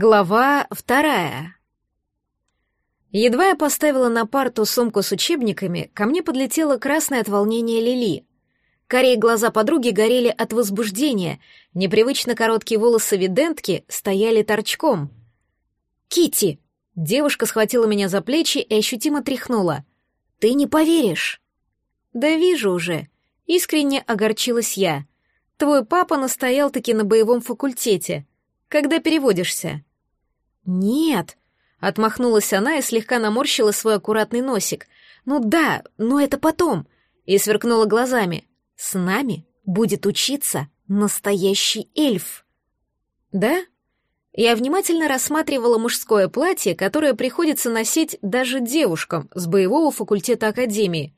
Глава вторая. Едва я поставила на парту сумку с учебниками, ко мне подлетела красное от волнения Лили. Корей глаза подруги горели от возбуждения, непривычно короткие волосы видентки стояли торчком. Кити! Девушка схватила меня за плечи и ощутимо тряхнула. «Ты не поверишь!» «Да вижу уже!» — искренне огорчилась я. «Твой папа настоял-таки на боевом факультете — когда переводишься?» «Нет», — отмахнулась она и слегка наморщила свой аккуратный носик. «Ну да, но это потом», — и сверкнула глазами. «С нами будет учиться настоящий эльф». «Да?» Я внимательно рассматривала мужское платье, которое приходится носить даже девушкам с боевого факультета Академии.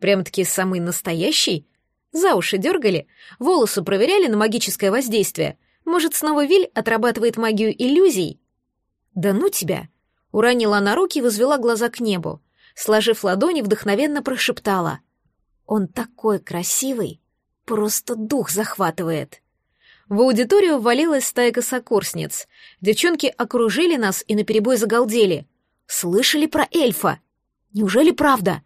Прям-таки самый настоящий. За уши дергали, волосы проверяли на магическое воздействие — может, снова Виль отрабатывает магию иллюзий? Да ну тебя! Уронила она руки и возвела глаза к небу. Сложив ладони, вдохновенно прошептала. Он такой красивый, просто дух захватывает. В аудиторию ввалилась стайка сокурсниц. Девчонки окружили нас и наперебой загалдели. Слышали про эльфа? Неужели правда?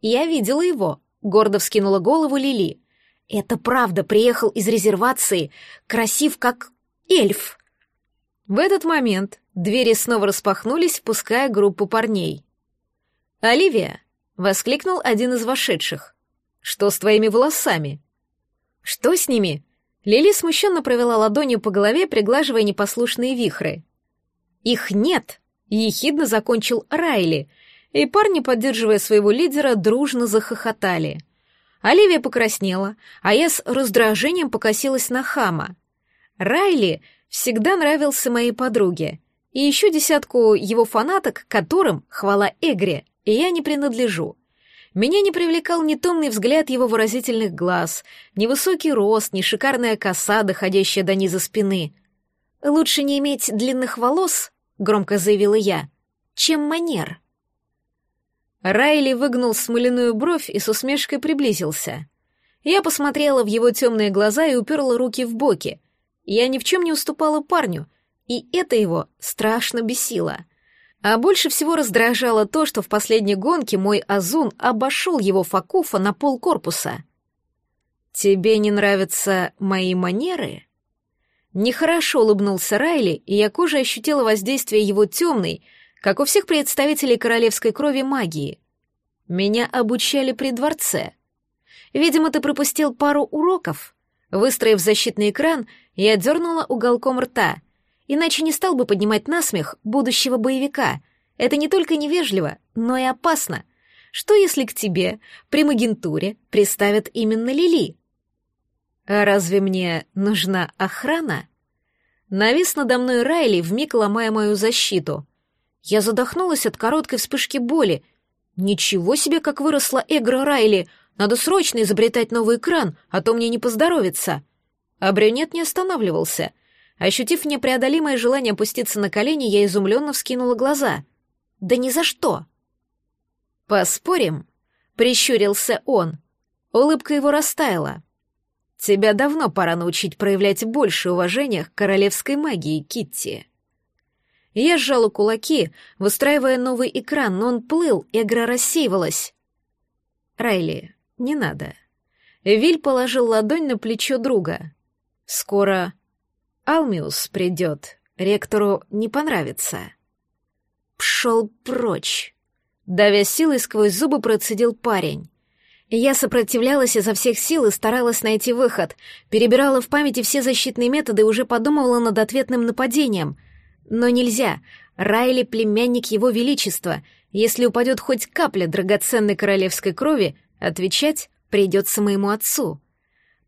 Я видела его, гордо вскинула голову Лили. Это правда, приехал из резервации, красив как эльф. В этот момент двери снова распахнулись, впуская группу парней. «Оливия!» — воскликнул один из вошедших. «Что с твоими волосами?» «Что с ними?» Лили смущенно провела ладонью по голове, приглаживая непослушные вихры. «Их нет!» — ехидно закончил Райли, и парни, поддерживая своего лидера, дружно захохотали — Оливия покраснела, а я с раздражением покосилась на хама. Райли всегда нравился моей подруге, и еще десятку его фанаток, которым, хвала Эгре, я не принадлежу. Меня не привлекал ни томный взгляд его выразительных глаз, ни высокий рост, ни шикарная коса, доходящая до низа спины. «Лучше не иметь длинных волос», — громко заявила я, — «чем манер». Райли выгнул смоляную бровь и с усмешкой приблизился. Я посмотрела в его темные глаза и уперла руки в боки. Я ни в чем не уступала парню, и это его страшно бесило. А больше всего раздражало то, что в последней гонке мой Азун обошел его факуфа на пол корпуса. «Тебе не нравятся мои манеры?» Нехорошо улыбнулся Райли, и я кожей ощутила воздействие его темной, как у всех представителей королевской крови магии. Меня обучали при дворце. Видимо, ты пропустил пару уроков. Выстроив защитный экран, я дернула уголком рта, иначе не стал бы поднимать насмех будущего боевика. Это не только невежливо, но и опасно. Что если к тебе при магентуре приставят именно Лили? А разве мне нужна охрана? Навис надо мной Райли, вмиг ломая мою защиту — я задохнулась от короткой вспышки боли. Ничего себе, как выросла Эгра Райли! Надо срочно изобретать новый экран, а то мне не поздоровится. А брюнет не останавливался. Ощутив непреодолимое желание опуститься на колени, я изумленно вскинула глаза. «Да ни за что!» «Поспорим?» — прищурился он. Улыбка его растаяла. «Тебя давно пора научить проявлять больше уважения к королевской магии, Китти». Я сжала кулаки, выстраивая новый экран, но он плыл, и игра рассеивалась. «Райли, не надо». Виль положил ладонь на плечо друга. «Скоро Алмиус придет, ректору не понравится». «Пшел прочь!» Давя силой сквозь зубы процедил парень. Я сопротивлялась изо всех сил и старалась найти выход, перебирала в памяти все защитные методы и уже подумывала над ответным нападением — но нельзя. Райли — племянник его величества. Если упадет хоть капля драгоценной королевской крови, отвечать придется моему отцу.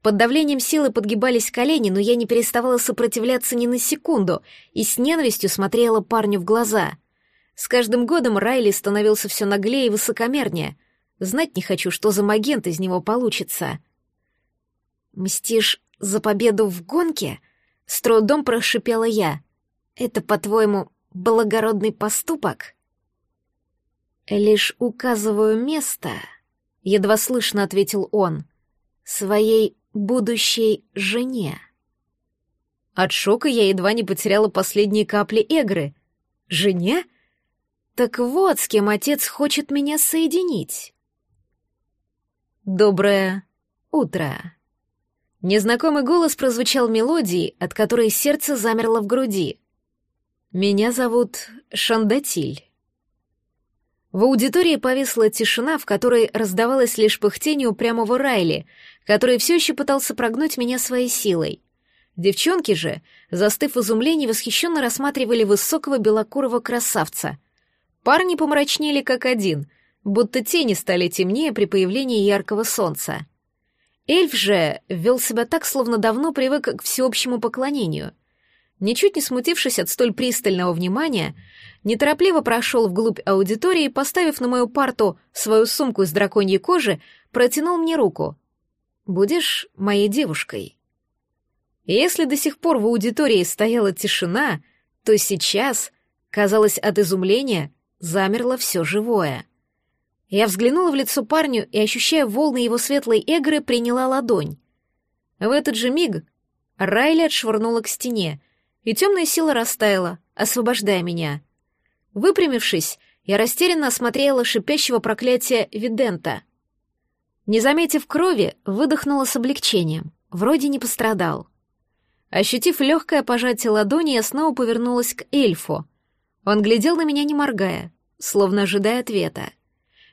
Под давлением силы подгибались колени, но я не переставала сопротивляться ни на секунду и с ненавистью смотрела парню в глаза. С каждым годом Райли становился все наглее и высокомернее. Знать не хочу, что за магент из него получится. «Мстишь за победу в гонке?» — с трудом прошипела я. Это, по-твоему, благородный поступок? Лишь указываю место, едва слышно ответил он, своей будущей жене. От шока я едва не потеряла последние капли Эгры. Жене? Так вот, с кем отец хочет меня соединить. Доброе утро. Незнакомый голос прозвучал мелодией, от которой сердце замерло в груди. Меня зовут Шандатиль. В аудитории повисла тишина, в которой раздавалось лишь пыхтение упрямого Райли, который все еще пытался прогнуть меня своей силой. Девчонки же, застыв в изумлении, восхищенно рассматривали высокого белокурого красавца. Парни помрачнели как один, будто тени стали темнее при появлении яркого солнца. Эльф же вел себя так, словно давно привык к всеобщему поклонению. Ничуть не смутившись от столь пристального внимания, неторопливо прошел вглубь аудитории, поставив на мою парту свою сумку из драконьей кожи, протянул мне руку. «Будешь моей девушкой?» если до сих пор в аудитории стояла тишина, то сейчас, казалось, от изумления замерло все живое. Я взглянула в лицо парню и, ощущая волны его светлой эгры, приняла ладонь. В этот же миг Райли отшвырнула к стене, и темная сила растаяла, освобождая меня. Выпрямившись, я растерянно осмотрела шипящего проклятия Видента. Не заметив крови, выдохнула с облегчением. Вроде не пострадал. Ощутив легкое пожатие ладони, я снова повернулась к эльфу. Он глядел на меня, не моргая, словно ожидая ответа.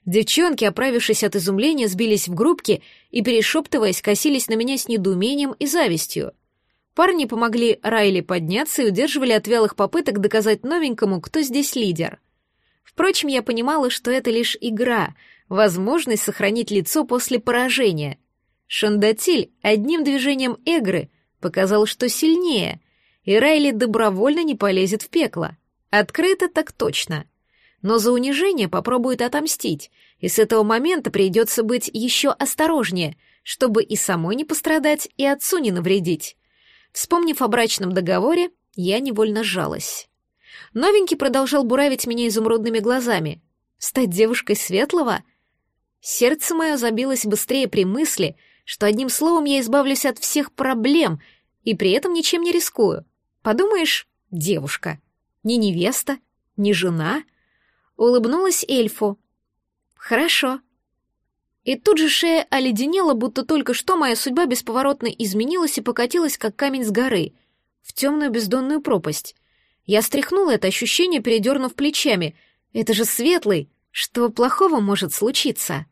Девчонки, оправившись от изумления, сбились в группки и, перешептываясь, косились на меня с недоумением и завистью. Парни помогли Райли подняться и удерживали от вялых попыток доказать новенькому, кто здесь лидер. Впрочем, я понимала, что это лишь игра, возможность сохранить лицо после поражения. Шандатиль одним движением Эгры показал, что сильнее, и Райли добровольно не полезет в пекло. Открыто так точно. Но за унижение попробует отомстить, и с этого момента придется быть еще осторожнее, чтобы и самой не пострадать, и отцу не навредить. Вспомнив о брачном договоре, я невольно сжалась. Новенький продолжал буравить меня изумрудными глазами. Стать девушкой светлого? Сердце мое забилось быстрее при мысли, что одним словом я избавлюсь от всех проблем и при этом ничем не рискую. Подумаешь, девушка. Не невеста, не жена. Улыбнулась эльфу. Хорошо. И тут же шея оледенела, будто только что моя судьба бесповоротно изменилась и покатилась, как камень с горы, в темную бездонную пропасть. Я стряхнула это ощущение, передернув плечами. Это же светлый. Что плохого может случиться?